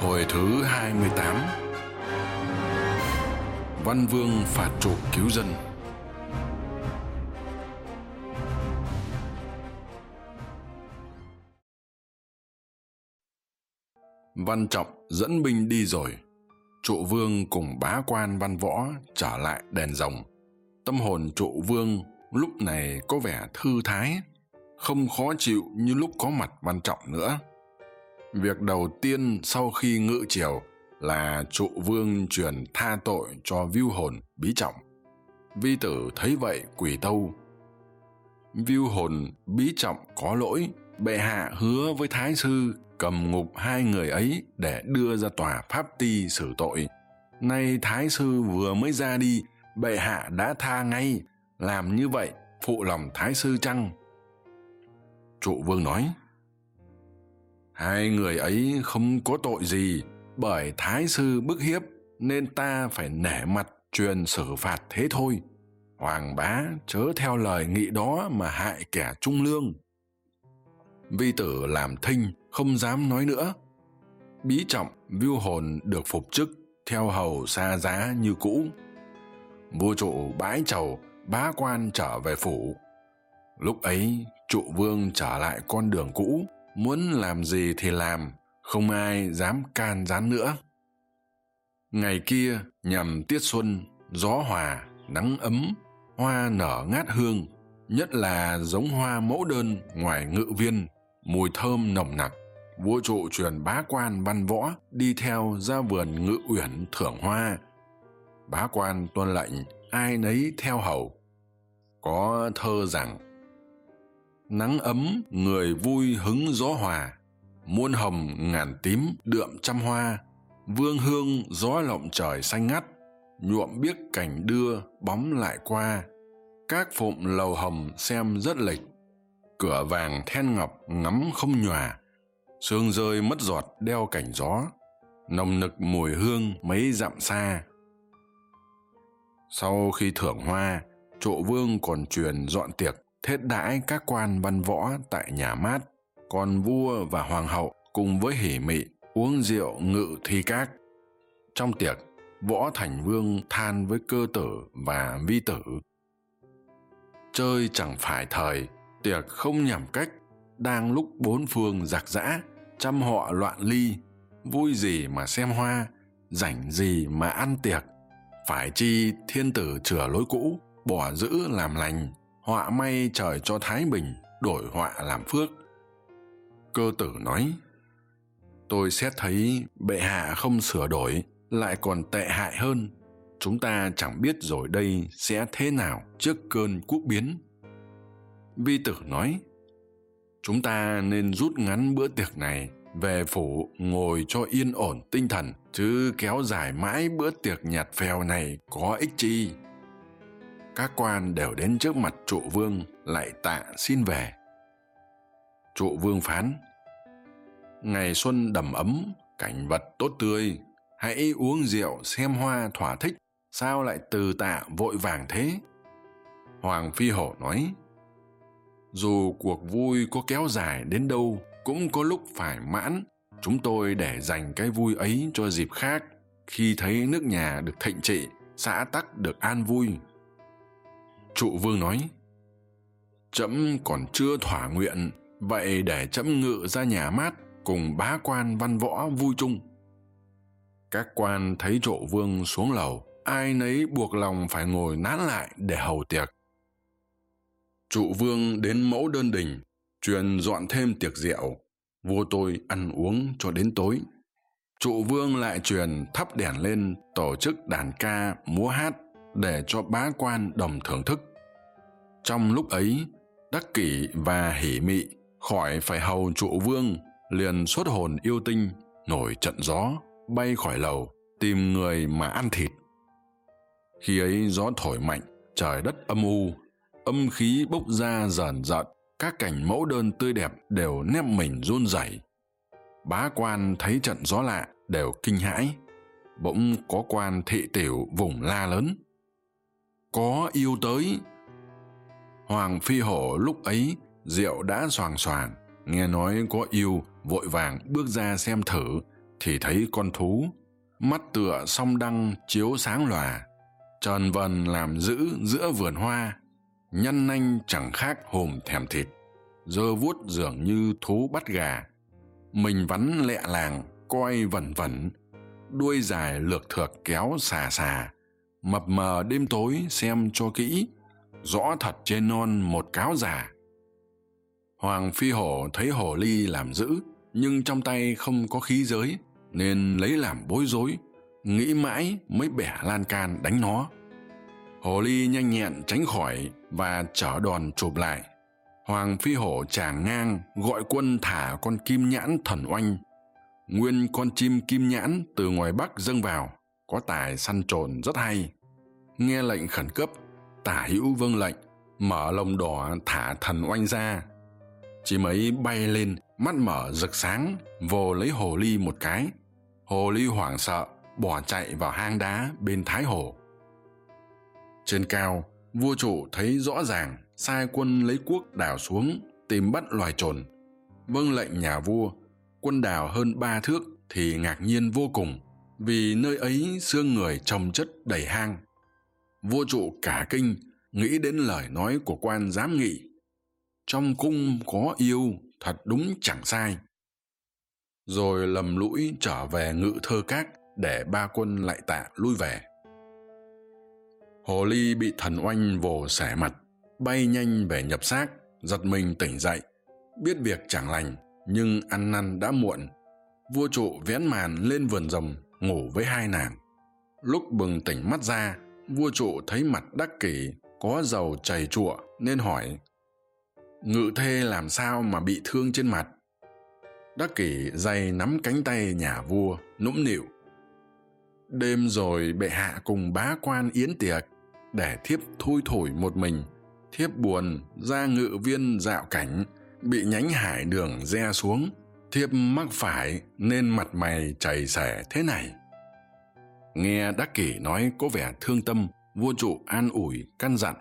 Hồi thứ 28 Văn Vương phạt trụ cứu dân. Văn Trọng dẫn binh đi rồi. Trụ Vương cùng bá quan văn võ trở lại đèn rồng. Tâm hồn trụ Vương lúc này có vẻ thư thái, Không khó chịu như lúc có mặt Văn Trọng nữa việc đầu tiên sau khi ngự triều là trụ vương truyền tha tội cho viu hồn bí trọng. Vi tử thấy vậy quỳ tâu. Viu hồn bí trọng có lỗi, bệ hạ hứa với thái sư cầm ngục hai người ấy để đưa ra tòa pháp ti xử tội. Nay thái sư vừa mới ra đi, bệ hạ đã tha ngay. Làm như vậy, phụ lòng thái sư chăng? Trụ vương nói hai người ấy không có tội gì, bởi thái sư bức hiếp nên ta phải nể mặt truyền xử phạt thế thôi. Hoàng bá chớ theo lời nghị đó mà hại kẻ trung lương. Vi tử làm thinh không dám nói nữa. Bí trọng viu hồn được phục chức theo hầu xa giá như cũ. Vua trụ bãi trầu bá quan trở về phủ. Lúc ấy trụ vương trở lại con đường cũ muốn làm gì thì làm, không ai dám can gián nữa. Ngày kia, nhằm tiết xuân, gió hòa, nắng ấm, hoa nở ngát hương, nhất là giống hoa mẫu đơn ngoài ngự viên, mùi thơm nồng nặc, vua trụ truyền bá quan văn võ đi theo ra vườn ngự uyển thưởng hoa. Bá quan tuân lệnh, ai nấy theo hầu. Có thơ rằng nắng ấm, người vui hứng gió hòa. Muôn hồng, ngàn tím, đượm trăm hoa. Vương hương, gió lộng trời xanh ngắt. Nhuộm biếc cảnh đưa, bóng lại qua. Các phụng lầu hồng xem rất lịch. Cửa vàng then ngọc ngắm không nhòa. Sương rơi mất giọt đeo cảnh gió. Nồng nực mùi hương mấy dặm xa. Sau khi thưởng hoa, trụ vương còn truyền dọn tiệc thết đãi các quan văn võ tại nhà mát còn vua và hoàng hậu cùng với hỉ mị uống rượu ngự thi các. Trong tiệc, võ thành vương than với cơ tử và vi tử. Chơi chẳng phải thời, tiệc không nhằm cách, đang lúc bốn phương giặc giã trăm họ loạn ly. Vui gì mà xem hoa, rảnh gì mà ăn tiệc. Phải chi thiên tử chừa lối cũ, bỏ giữ làm lành họa may trời cho thái bình, đổi họa làm phước. Cơ tử nói, tôi xét thấy bệ hạ không sửa đổi, lại còn tệ hại hơn. Chúng ta chẳng biết rồi đây sẽ thế nào trước cơn quốc biến. Vi tử nói, chúng ta nên rút ngắn bữa tiệc này về phủ ngồi cho yên ổn tinh thần, chứ kéo dài mãi bữa tiệc nhạt phèo này có ích chi? Các quan đều đến trước mặt trụ vương, lại tạ xin về. Trụ vương phán, ngày xuân đầm ấm, cảnh vật tốt tươi, hãy uống rượu xem hoa thỏa thích, sao lại từ tạ vội vàng thế? Hoàng phi hổ nói, dù cuộc vui có kéo dài đến đâu, cũng có lúc phải mãn. Chúng tôi để dành cái vui ấy cho dịp khác. Khi thấy nước nhà được thịnh trị, xã tắc được an vui trụ vương nói trẫm còn chưa thỏa nguyện, vậy để trẫm ngự ra nhà mát cùng bá quan văn võ vui chung. Các quan thấy trụ vương xuống lầu, ai nấy buộc lòng phải ngồi nán lại để hầu tiệc. Trụ vương đến mẫu đơn đình, truyền dọn thêm tiệc rượu, vua tôi ăn uống cho đến tối. Trụ vương lại truyền thắp đèn lên, tổ chức đàn ca, múa hát để cho bá quan đồng thưởng thức trong lúc ấy, đắc kỷ và hỉ mị khỏi phải hầu trụ vương, liền xuất hồn yêu tinh, nổi trận gió, bay khỏi lầu, tìm người mà ăn thịt. Khi ấy gió thổi mạnh, trời đất âm u, âm khí bốc ra rờn rợn, các cảnh mẫu đơn tươi đẹp đều nép mình run rẩy. Bá quan thấy trận gió lạ đều kinh hãi, bỗng có quan thị tiểu vùng la lớn. Có yêu tới hoàng phi hổ lúc ấy, rượu đã xoàng xoàng nghe nói có yêu, vội vàng bước ra xem thử, thì thấy con thú. Mắt tựa song đăng chiếu sáng lòa. Trần vần làm giữ giữa vườn hoa, nhăn nanh chẳng khác hồm thèm thịt. Giơ vuốt dường như thú bắt gà. Mình vắn lẹ làng, coi vẩn vẩn. Đuôi dài lược thược kéo xà xà. Mập mờ đêm tối xem cho kỹ rõ thật trên non một cáo già. Hoàng phi hổ thấy hổ ly làm dữ, nhưng trong tay không có khí giới, nên lấy làm bối rối, nghĩ mãi mới bẻ lan can đánh nó. Hồ ly nhanh nhẹn tránh khỏi và chở đòn chụp lại. Hoàng phi hổ tràng ngang, gọi quân thả con kim nhãn thần oanh. Nguyên con chim kim nhãn từ ngoài bắc dâng vào, có tài săn trồn rất hay. Nghe lệnh khẩn cấp tả hữu vâng lệnh mở lồng đỏ thả thần oanh ra. Chỉ mấy bay lên, mắt mở rực sáng vồ lấy hồ ly một cái. Hồ ly hoảng sợ, bỏ chạy vào hang đá bên thái hồ. Trên cao, vua chủ thấy rõ ràng, sai quân lấy cuốc đào xuống, tìm bắt loài trồn. Vâng lệnh nhà vua, quân đào hơn ba thước thì ngạc nhiên vô cùng, vì nơi ấy xương người trồng chất đầy hang vua trụ cả kinh, nghĩ đến lời nói của quan giám nghị. Trong cung có yêu, thật đúng chẳng sai. Rồi lầm lũi trở về ngự thơ các để ba quân lại tạ lui về. Hồ ly bị thần oanh vồ xẻ mặt, bay nhanh về nhập xác, giật mình tỉnh dậy. Biết việc chẳng lành, nhưng ăn năn đã muộn. Vua trụ vén màn lên vườn rồng, ngủ với hai nàng. Lúc bừng tỉnh mắt ra vua trụ thấy mặt đắc kỷ, có dầu chảy chụa, nên hỏi, ngự thê làm sao mà bị thương trên mặt? Đắc kỷ dày nắm cánh tay nhà vua, nũng nịu, đêm rồi bệ hạ cùng bá quan yến tiệc, để thiếp thui thổi một mình, thiếp buồn ra ngự viên dạo cảnh, bị nhánh hải đường re xuống, thiếp mắc phải nên mặt mày chảy xẻ thế này nghe đắc kỷ nói có vẻ thương tâm, vua trụ an ủi, căn dặn.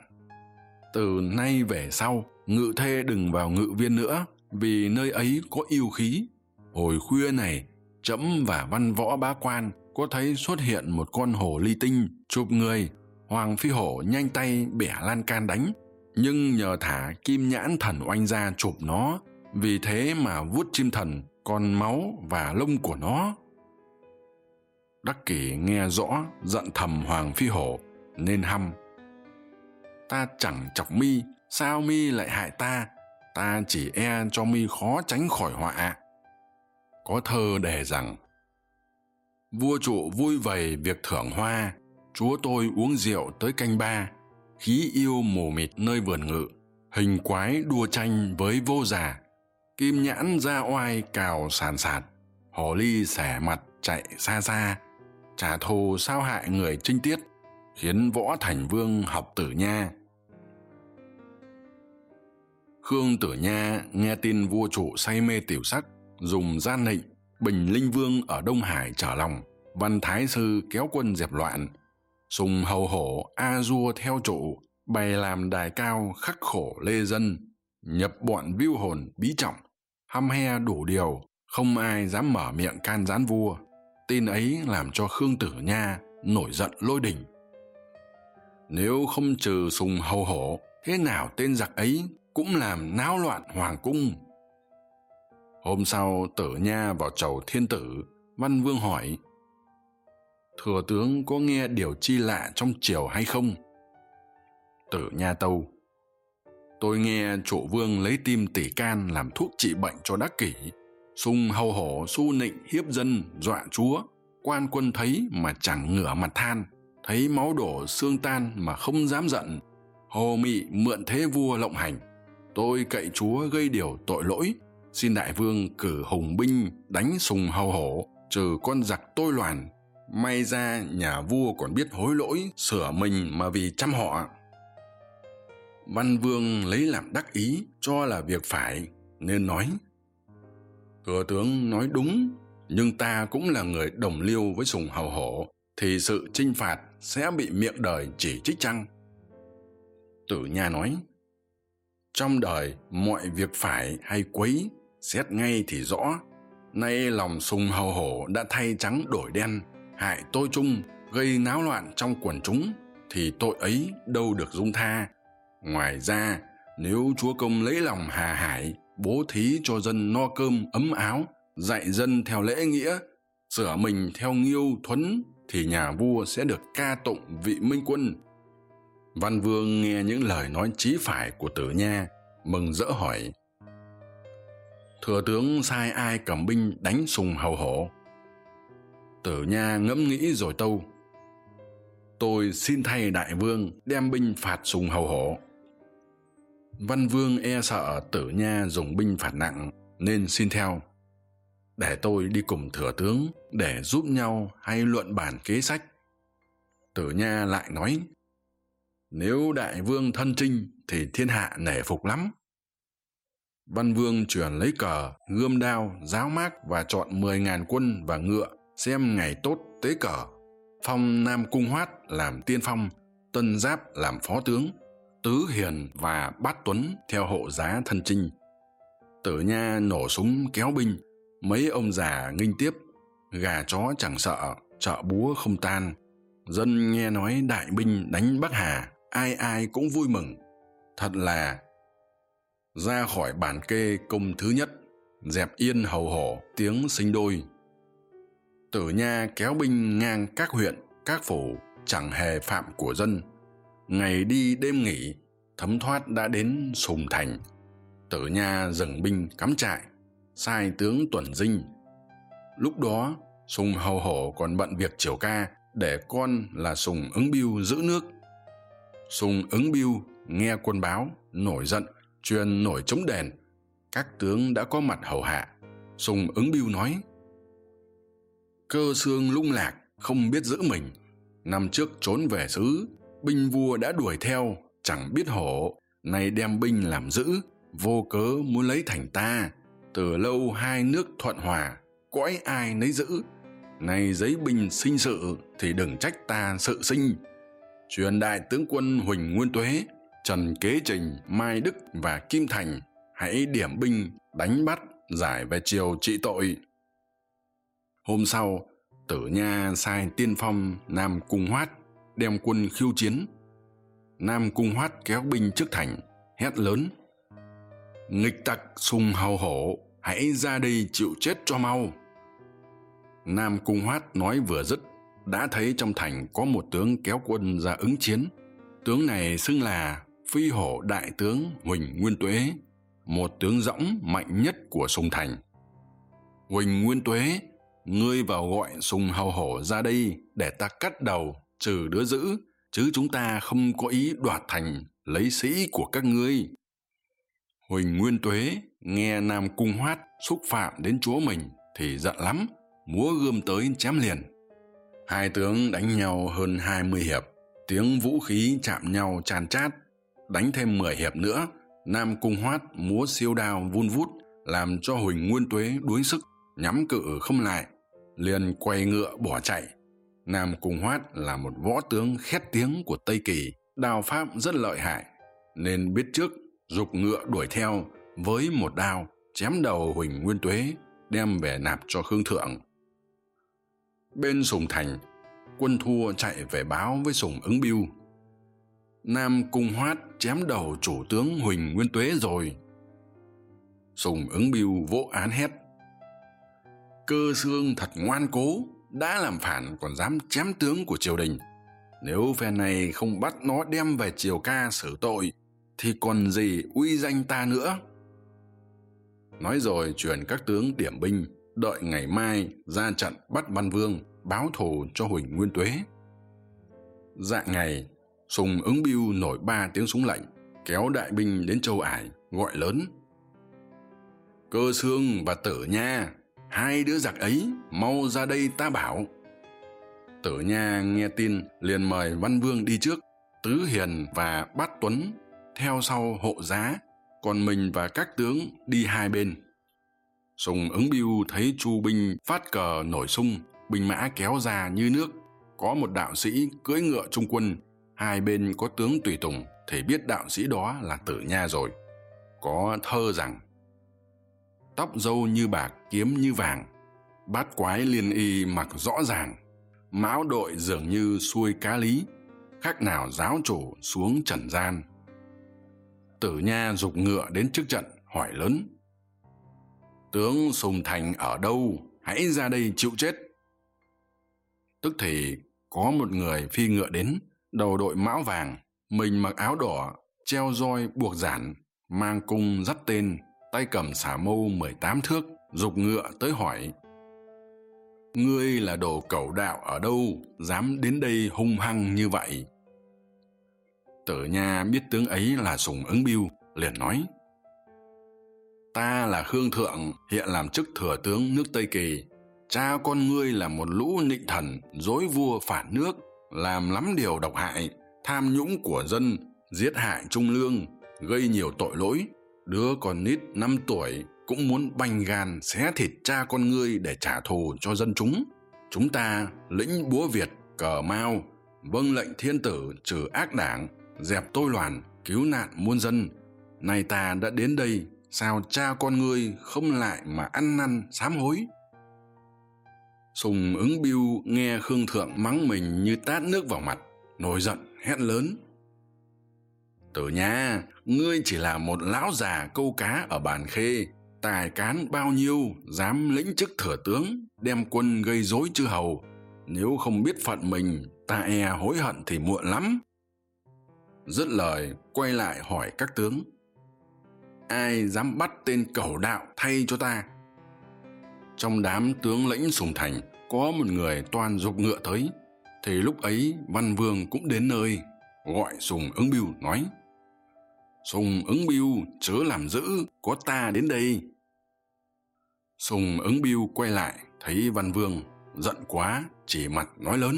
Từ nay về sau, ngự thê đừng vào ngự viên nữa, vì nơi ấy có yêu khí. Hồi khuya này trẫm và văn võ bá quan có thấy xuất hiện một con hổ ly tinh, chụp người. Hoàng phi hổ nhanh tay bẻ lan can đánh, nhưng nhờ thả kim nhãn thần oanh ra chụp nó. Vì thế mà vuốt chim thần còn máu và lông của nó đắc kỷ nghe rõ giận thầm hoàng phi hổ, nên hăm. Ta chẳng chọc mi, sao mi lại hại ta? Ta chỉ e cho mi khó tránh khỏi họa có thơ đề rằng, vua trụ vui vầy việc thưởng hoa, chúa tôi uống rượu tới canh ba. Khí yêu mù mịt nơi vườn ngự, hình quái đua tranh với vô già. Kim nhãn ra oai cào sàn sạt hồ ly xẻ mặt chạy xa xa trả thù sao hại người trinh tiết, khiến võ thành vương học tử nha. Khương tử nha nghe tin vua chủ say mê tiểu sắc, dùng gian nịnh bình linh vương ở đông hải trở lòng, văn thái sư kéo quân dẹp loạn, sùng hầu hổ a dua theo trụ bày làm đài cao khắc khổ lê dân, nhập bọn viu hồn bí trọng, hăm he đủ điều, không ai dám mở miệng can gián vua tin ấy làm cho khương tử nha nổi giận lôi đình. Nếu không trừ sùng hầu hổ, thế nào tên giặc ấy cũng làm náo loạn hoàng cung. Hôm sau, tử nha vào chầu thiên tử, văn vương hỏi, thừa tướng có nghe điều chi lạ trong triều hay không? Tử nha tâu, tôi nghe chủ vương lấy tim tỷ can làm thuốc trị bệnh cho đắc kỷ sung hầu hổ su nịnh hiếp dân, dọa chúa. Quan quân thấy mà chẳng ngửa mặt than. Thấy máu đổ xương tan mà không dám giận. Hồ mị mượn thế vua lộng hành. Tôi cậy chúa gây điều tội lỗi. Xin đại vương cử hùng binh đánh sùng hầu hổ, trừ con giặc tôi loàn may ra nhà vua còn biết hối lỗi, sửa mình mà vì chăm họ. Văn vương lấy làm đắc ý, cho là việc phải, nên nói thừa tướng nói đúng, nhưng ta cũng là người đồng liêu với sùng hầu hổ, thì sự chinh phạt sẽ bị miệng đời chỉ trích chăng? Tử nha nói, trong đời mọi việc phải hay quấy, xét ngay thì rõ. Nay lòng sùng hầu hổ đã thay trắng đổi đen, hại tôi chung, gây náo loạn trong quần chúng, thì tội ấy đâu được dung tha. Ngoài ra, nếu chúa công lấy lòng hà hải bố thí cho dân no cơm ấm áo, dạy dân theo lễ nghĩa, sửa mình theo nghiêu thuấn thì nhà vua sẽ được ca tụng vị minh quân. Văn vương nghe những lời nói chí phải của tử nha, mừng rỡ hỏi, thừa tướng sai ai cầm binh đánh sùng hầu hổ? Tử nha ngẫm nghĩ rồi tâu, tôi xin thay đại vương đem binh phạt sùng hầu hổ văn vương e sợ tử nha dùng binh phạt nặng, nên xin theo. Để tôi đi cùng thừa tướng để giúp nhau hay luận bàn kế sách. Tử nha lại nói, nếu đại vương thân trinh thì thiên hạ nể phục lắm. Văn vương truyền lấy cờ, gươm đao, giáo mác và chọn mười ngàn quân và ngựa xem ngày tốt tế cờ. Phong nam cung hoát làm tiên phong, tân giáp làm phó tướng tứ hiền và bát tuấn theo hộ giá thân trinh tử nha nổ súng kéo binh, mấy ông già nghinh tiếp, gà chó chẳng sợ, chợ búa không tan. Dân nghe nói đại binh đánh bắc hà, ai ai cũng vui mừng. Thật là ra khỏi bản kê công thứ nhất, dẹp yên hầu hổ tiếng sinh đôi. Tử nha kéo binh ngang các huyện, các phủ, chẳng hề phạm của dân ngày đi đêm nghỉ, thấm thoát đã đến sùng thành. Tử nha dừng binh cắm trại, sai tướng tuần dinh. Lúc đó, sùng hầu hổ còn bận việc triều ca để con là sùng ứng biêu giữ nước. Sùng ứng biêu nghe quân báo, nổi giận, truyền nổi chống đèn. Các tướng đã có mặt hầu hạ. Sùng ứng biêu nói, cơ xương lung lạc, không biết giữ mình. Năm trước trốn về xứ binh vua đã đuổi theo, chẳng biết hổ. Nay đem binh làm giữ vô cớ muốn lấy thành ta. Từ lâu hai nước thuận hòa cõi ai nấy giữ nay giấy binh sinh sự thì đừng trách ta sự sinh. Truyền đại tướng quân huỳnh nguyên tuế, trần kế trình, mai đức và kim thành, hãy điểm binh, đánh bắt, giải về triều trị tội. Hôm sau, tử nha sai tiên phong nam cung hoát đem quân khiêu chiến. Nam cung hoát kéo binh trước thành, hét lớn. Nghịch tặc sùng hầu hổ, hãy ra đây chịu chết cho mau. Nam cung hoát nói vừa dứt, đã thấy trong thành có một tướng kéo quân ra ứng chiến. Tướng này xưng là phi hổ đại tướng huỳnh nguyên tuế, một tướng dõng mạnh nhất của sùng thành. Huỳnh nguyên tuế, ngươi vào gọi sùng hầu hổ ra đây để ta cắt đầu trừ đứa giữ chứ chúng ta không có ý đoạt thành lấy sĩ của các ngươi. Huỳnh nguyên tuế nghe nam cung hoát xúc phạm đến chúa mình thì giận lắm, múa gươm tới chém liền. Hai tướng đánh nhau hơn hai mươi hiệp, tiếng vũ khí chạm nhau tràn chát, đánh thêm mười hiệp nữa, nam cung hoát múa siêu đao vun vút, làm cho huỳnh nguyên tuế đuối sức, nhắm cự không lại, liền quay ngựa bỏ chạy nam cung hoát là một võ tướng khét tiếng của tây kỳ, đao pháp rất lợi hại. Nên biết trước, dục ngựa đuổi theo với một đao, chém đầu huỳnh nguyên tuế, đem về nạp cho khương thượng. Bên sùng thành, quân thua chạy về báo với sùng ứng biêu nam cung hoát chém đầu chủ tướng huỳnh nguyên tuế rồi. Sùng ứng biêu vỗ án hét. Cơ xương thật ngoan cố đã làm phản còn dám chém tướng của triều đình. Nếu phe này không bắt nó đem về triều ca xử tội, thì còn gì uy danh ta nữa? Nói rồi truyền các tướng điểm binh, đợi ngày mai ra trận bắt văn vương, báo thù cho huỳnh nguyên tuế. Dạng ngày, sùng ứng biêu nổi ba tiếng súng lệnh kéo đại binh đến châu ải, gọi lớn. Cơ xương và tử nha hai đứa giặc ấy mau ra đây ta bảo. Tử nha nghe tin liền mời văn vương đi trước, tứ hiền và bát tuấn theo sau hộ giá, còn mình và các tướng đi hai bên. Sùng ứng biêu thấy chu binh phát cờ nổi sung, binh mã kéo ra như nước, có một đạo sĩ cưỡi ngựa trung quân, hai bên có tướng tùy tùng thì biết đạo sĩ đó là tử nha rồi. Có thơ rằng tóc râu như bạc, kiếm như vàng. Bát quái liên y mặc rõ ràng. Mão đội dường như xuôi cá lý. Khác nào giáo chủ xuống trần gian. Tử nha g ụ c ngựa đến trước trận, hỏi lớn. Tướng sùng thành ở đâu? Hãy ra đây chịu chết. Tức thì có một người phi ngựa đến, đầu đội mão vàng, mình mặc áo đỏ, treo roi buộc giản, mang cung dắt tên tay cầm xả mâu mười tám thước g ụ c ngựa tới hỏi, ngươi là đồ cẩu đạo ở đâu, dám đến đây hung hăng như vậy? Tử nha biết tướng ấy là sùng ứng biêu, liền nói, ta là khương thượng, hiện làm chức thừa tướng nước tây kỳ. Cha con ngươi là một lũ nịnh thần, dối vua phản nước, làm lắm điều độc hại, tham nhũng của dân, giết hại trung lương, gây nhiều tội lỗi đứa con nít năm tuổi cũng muốn banh gan xé thịt cha con ngươi để trả thù cho dân chúng. Chúng ta lĩnh búa việt cờ mao vâng lệnh thiên tử trừ ác đảng, dẹp tôi loạn, cứu nạn muôn dân. Nay ta đã đến đây, sao cha con ngươi không lại mà ăn năn, sám hối? Sùng ứng biêu nghe khương thượng mắng mình như tát nước vào mặt, nổi giận, hét lớn tử nha ngươi chỉ là một lão già câu cá ở bàn khê, tài cán bao nhiêu, dám lĩnh chức thừa tướng, đem quân gây rối chư hầu. Nếu không biết phận mình, ta e hối hận thì muộn lắm. Dứt lời, quay lại hỏi các tướng. Ai dám bắt tên cẩu đạo thay cho ta? Trong đám tướng lĩnh sùng thành, có một người toàn dục ngựa tới. Thì lúc ấy, văn vương cũng đến nơi, gọi sùng ứng biêu nói sùng ứng biêu chớ làm dữ, có ta đến đây. Sùng ứng biêu quay lại, thấy văn vương, giận quá, chỉ mặt nói lớn.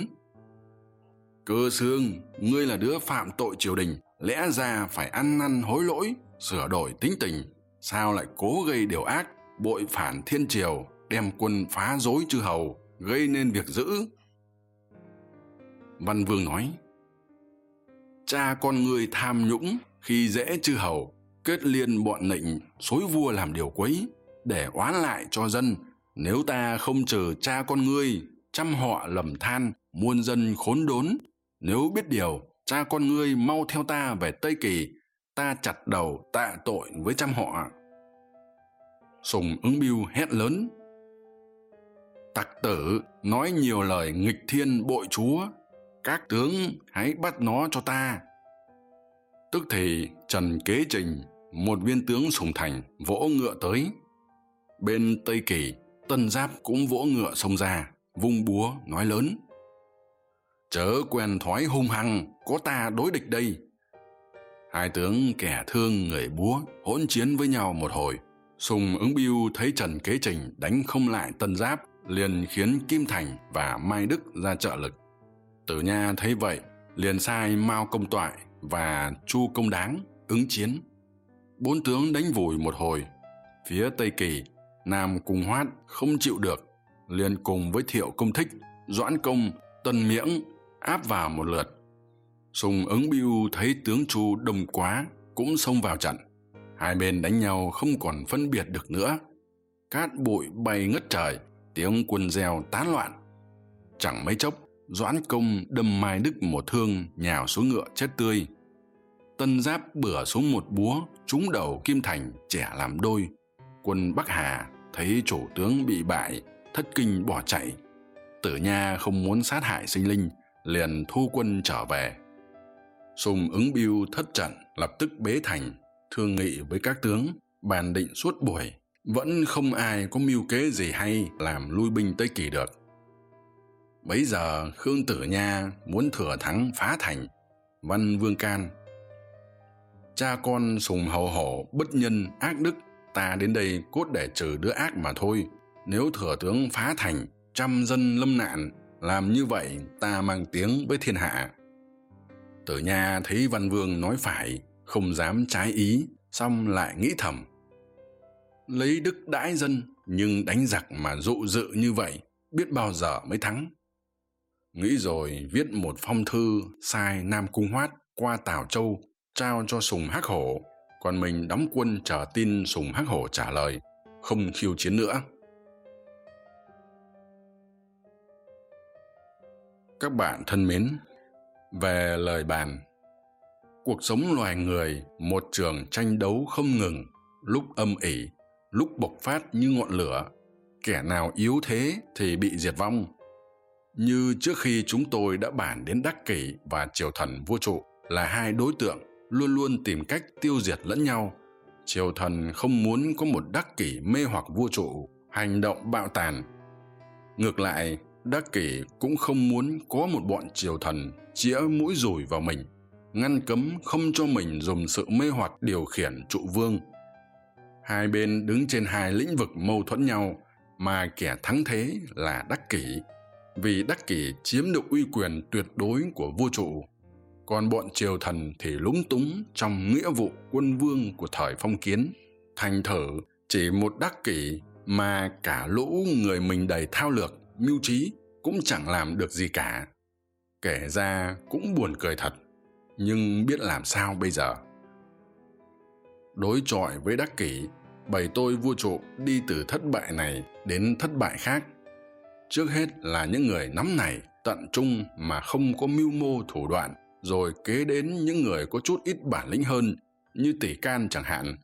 Cơ xương ngươi là đứa phạm tội triều đình, lẽ ra phải ăn năn hối lỗi, sửa đổi tính tình. Sao lại cố gây điều ác, bội phản thiên triều, đem quân phá rối chư hầu, gây nên việc dữ? Văn vương nói, cha con ngươi tham nhũng khi dễ chư hầu, kết liên bọn nịnh, xối vua làm điều quấy, để oán lại cho dân. Nếu ta không trừ cha con ngươi trăm họ lầm than, muôn dân khốn đốn. Nếu biết điều, cha con ngươi mau theo ta về tây kỳ, ta chặt đầu tạ tội với trăm họ. Sùng ứng biêu hét lớn. Tặc tử, nói nhiều lời nghịch thiên bội chúa. Các tướng, hãy bắt nó cho ta tức thì trần kế trình, một viên tướng sùng thành, vỗ ngựa tới. Bên tây kỳ, tân giáp cũng vỗ ngựa xông ra, vung búa, nói lớn. Chớ quen thói hung hăng, có ta đối địch đây. Hai tướng kẻ thương người búa, hỗn chiến với nhau một hồi. Sùng ứng biêu thấy trần kế trình đánh không lại tân giáp, liền khiến kim thành và mai đức ra trợ lực. Tử nha thấy vậy, liền sai mao công toại và chu công đáng ứng chiến. Bốn tướng đánh vùi một hồi, phía tây kỳ, nam cung hoát không chịu được, liền cùng với thiệu công thích, doãn công, tân miễng áp vào một lượt. Sùng ứng biêu thấy tướng chu đông quá cũng xông vào trận. Hai bên đánh nhau không còn phân biệt được nữa. Cát bụi bay ngất trời, tiếng quân reo tán loạn. Chẳng mấy chốc doãn công đâm mai đức một thương, nhào xuống ngựa chết tươi. Tân giáp bửa xuống một búa, trúng đầu kim thành, trẻ làm đôi. Quân bắc hà thấy chủ tướng bị bại, thất kinh bỏ chạy. Tử nha không muốn sát hại sinh linh, liền thu quân trở về. Sùng ứng biêu thất trận, lập tức bế thành, thương nghị với các tướng, bàn định suốt buổi. Vẫn không ai có mưu kế gì hay làm lui binh tới kỳ được bấy giờ khương tử nha muốn thừa thắng phá thành, văn vương can. Cha con sùng hầu hổ, bất nhân, ác đức, ta đến đây cốt để trừ đứa ác mà thôi. Nếu thừa tướng phá thành, trăm dân lâm nạn, làm như vậy ta mang tiếng với thiên hạ. Tử nha thấy văn vương nói phải, không dám trái ý, xong lại nghĩ thầm. Lấy đức đãi dân, nhưng đánh giặc mà dụ dự như vậy, biết bao giờ mới thắng? Nghĩ rồi viết một phong thư sai nam cung hoát qua tào châu, trao cho sùng hắc hổ. Còn mình đóng quân chờ tin sùng hắc hổ trả lời, không khiêu chiến nữa. Các bạn thân mến, về lời bàn. Cuộc sống loài người, một trường tranh đấu không ngừng, lúc âm ỉ, lúc bộc phát như ngọn lửa. Kẻ nào yếu thế thì bị diệt vong như trước khi chúng tôi đã bàn đến đắc kỷ và triều thần vua trụ là hai đối tượng luôn luôn tìm cách tiêu diệt lẫn nhau. Triều thần không muốn có một đắc kỷ mê hoặc vua trụ hành động bạo tàn. Ngược lại, đắc kỷ cũng không muốn có một bọn triều thần chĩa mũi dùi vào mình, ngăn cấm không cho mình dùng sự mê hoặc điều khiển trụ vương. Hai bên đứng trên hai lĩnh vực mâu thuẫn nhau mà kẻ thắng thế là đắc kỷ vì đắc kỷ chiếm được uy quyền tuyệt đối của vua trụ. Còn bọn triều thần thì lúng túng trong nghĩa vụ quân vương của thời phong kiến. Thành thử chỉ một đắc kỷ mà cả lũ người mình đầy thao lược, mưu trí cũng chẳng làm được gì cả. Kể ra cũng buồn cười thật, nhưng biết làm sao bây giờ? Đối chọi với đắc kỷ bầy tôi vua trụ đi từ thất bại này đến thất bại khác trước hết là những người nắm này tận trung mà không có mưu mô thủ đoạn, rồi kế đến những người có chút ít bản lĩnh hơn, như tỷ can chẳng hạn.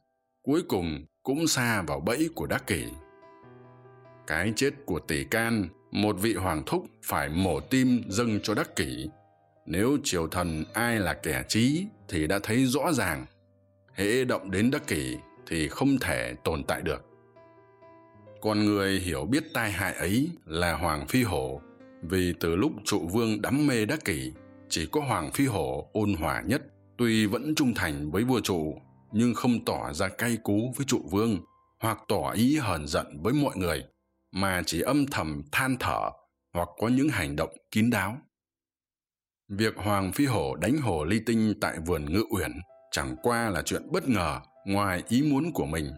Cuối cùng cũng xa vào bẫy của đắc kỷ. Cái chết của tỷ can, một vị hoàng thúc phải mổ tim dâng cho đắc kỷ. Nếu triều thần ai là kẻ trí thì đã thấy rõ ràng, hễ động đến đắc kỷ thì không thể tồn tại được con người hiểu biết tai hại ấy là hoàng phi hổ, vì từ lúc trụ vương đắm mê đắc kỷ, chỉ có hoàng phi hổ ôn hòa nhất. Tuy vẫn trung thành với vua trụ, nhưng không tỏ ra cay cú với trụ vương, hoặc tỏ ý hờn giận với mọi người, mà chỉ âm thầm than thở hoặc có những hành động kín đáo. Việc hoàng phi hổ đánh hồ ly tinh tại vườn ngự uyển chẳng qua là chuyện bất ngờ ngoài ý muốn của mình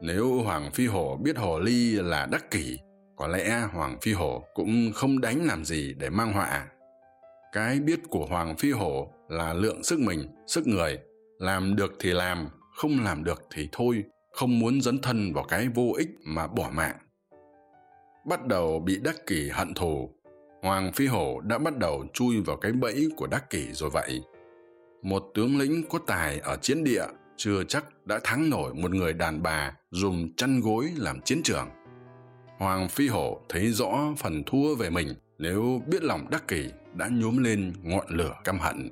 nếu hoàng phi hổ biết hồ ly là đắc kỷ, có lẽ hoàng phi hổ cũng không đánh làm gì để mang họa. Cái biết của hoàng phi hổ là lượng sức mình, sức người. Làm được thì làm, không làm được thì thôi, không muốn dấn thân vào cái vô ích mà bỏ mạng. Bắt đầu bị đắc kỷ hận thù, hoàng phi hổ đã bắt đầu chui vào cái bẫy của đắc kỷ rồi vậy. Một tướng lĩnh có tài ở chiến địa chưa chắc đã thắng nổi một người đàn bà dùng chăn gối làm chiến trường. Hoàng phi hổ thấy rõ phần thua về mình, nếu biết lòng đắc kỷ đã nhuốm lên ngọn lửa căm hận.